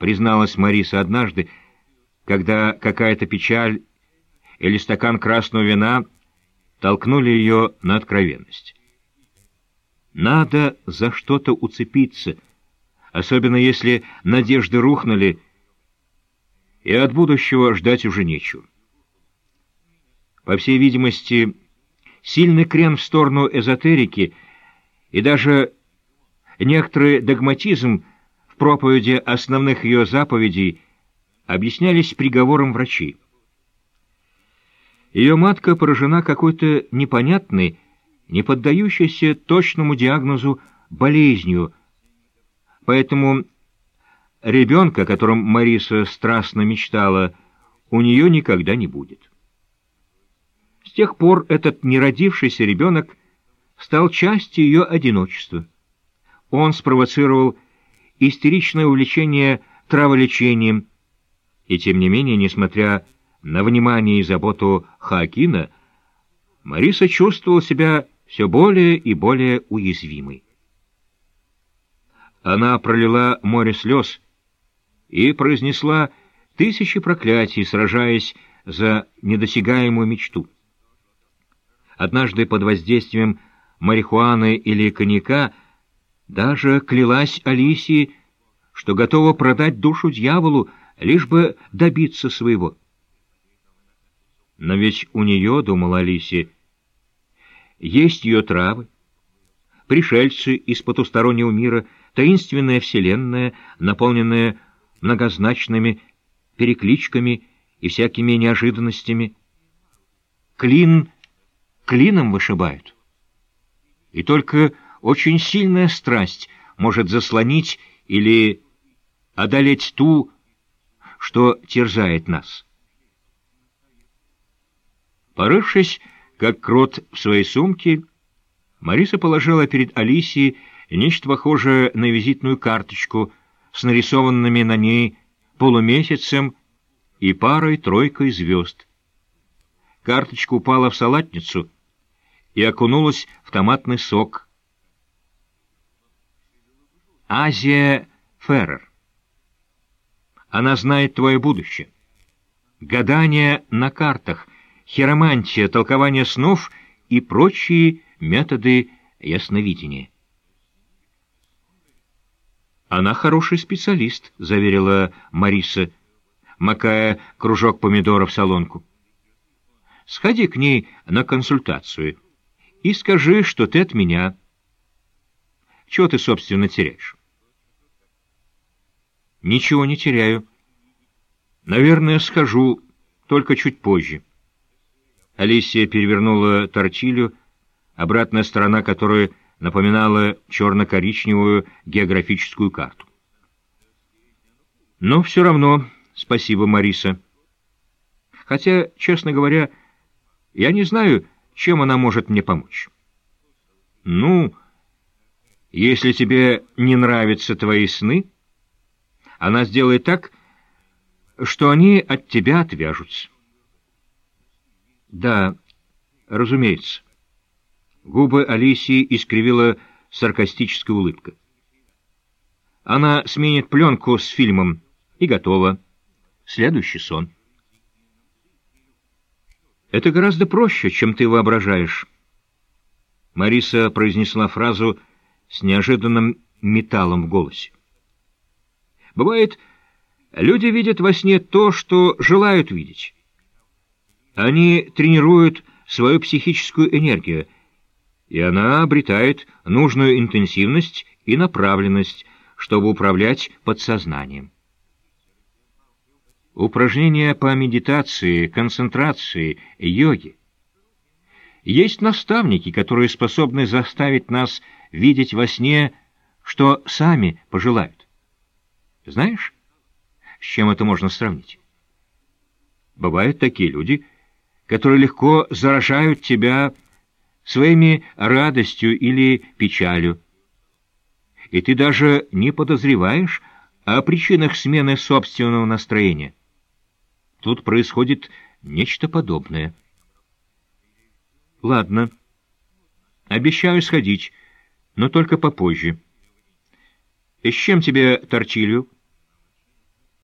призналась Мариса однажды, когда какая-то печаль или стакан красного вина толкнули ее на откровенность. Надо за что-то уцепиться, особенно если надежды рухнули, и от будущего ждать уже нечего. По всей видимости, сильный крен в сторону эзотерики и даже некоторый догматизм проповеди основных ее заповедей объяснялись приговором врачей. Ее матка поражена какой-то непонятной, не поддающейся точному диагнозу болезнью, поэтому ребенка, о котором Мариса страстно мечтала, у нее никогда не будет. С тех пор этот неродившийся ребенок стал частью ее одиночества. Он спровоцировал истеричное увлечение траволечением, и тем не менее, несмотря на внимание и заботу Хаакина, Мариса чувствовала себя все более и более уязвимой. Она пролила море слез и произнесла тысячи проклятий, сражаясь за недосягаемую мечту. Однажды под воздействием марихуаны или коньяка даже клялась Алисии, что готова продать душу дьяволу, лишь бы добиться своего. Но ведь у нее, думала Алисия, есть ее травы, пришельцы из потустороннего мира, таинственная вселенная, наполненная многозначными перекличками и всякими неожиданностями. Клин клином вышибают. И только очень сильная страсть может заслонить или одолеть ту, что терзает нас. Порывшись, как крот в своей сумке, Мариса положила перед Алисией нечто похожее на визитную карточку с нарисованными на ней полумесяцем и парой-тройкой звезд. Карточка упала в салатницу и окунулась в томатный сок. Азия Феррер. Она знает твое будущее. Гадание на картах — хиромантия, толкование снов и прочие методы ясновидения. «Она хороший специалист», — заверила Мариса, макая кружок помидоров в солонку. «Сходи к ней на консультацию и скажи, что ты от меня. Чего ты, собственно, теряешь?» «Ничего не теряю. Наверное, схожу, только чуть позже». Алисия перевернула тортилью, обратная сторона которой напоминала черно-коричневую географическую карту. «Но все равно спасибо, Мариса. Хотя, честно говоря, я не знаю, чем она может мне помочь». «Ну, если тебе не нравятся твои сны, она сделает так, что они от тебя отвяжутся». Да, разумеется. Губы Алисии искривила саркастическая улыбка. Она сменит пленку с фильмом и готова. Следующий сон. Это гораздо проще, чем ты воображаешь. Мариса произнесла фразу с неожиданным металлом в голосе. Бывает, люди видят во сне то, что желают видеть. Они тренируют свою психическую энергию, и она обретает нужную интенсивность и направленность, чтобы управлять подсознанием. Упражнения по медитации, концентрации, йоге. Есть наставники, которые способны заставить нас видеть во сне, что сами пожелают. Знаешь, с чем это можно сравнить? Бывают такие люди, которые легко заражают тебя своими радостью или печалью. И ты даже не подозреваешь о причинах смены собственного настроения. Тут происходит нечто подобное. Ладно. Обещаю сходить, но только попозже. С чем тебе тортилью?